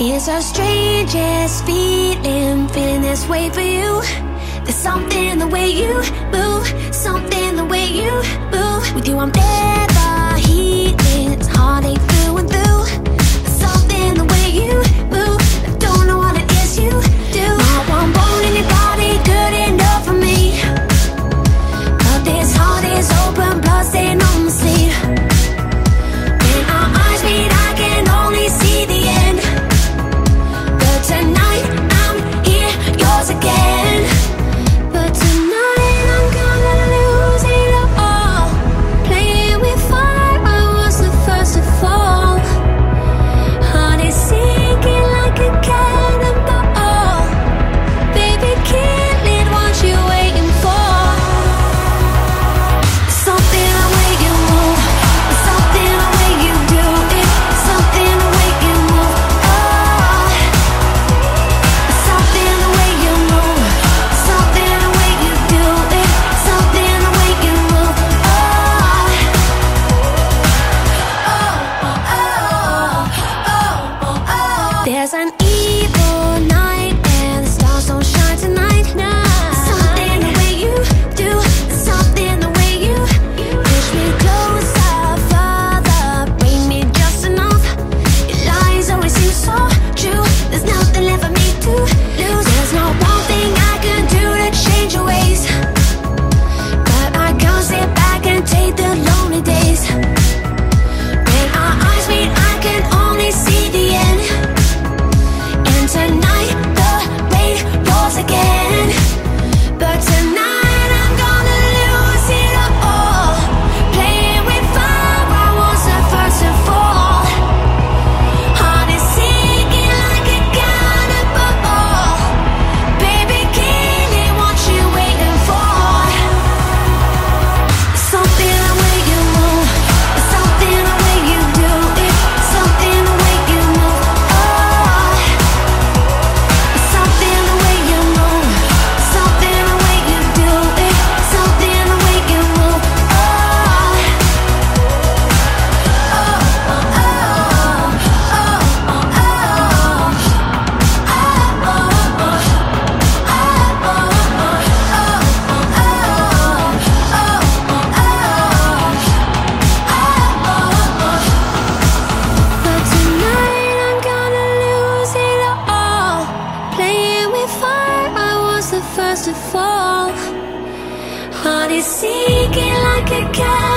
It's our strangest feeling, feeling this way for you. There's something the way you move, something the way you move. With you, I'm there. to fall. Heart is sinking like a cat.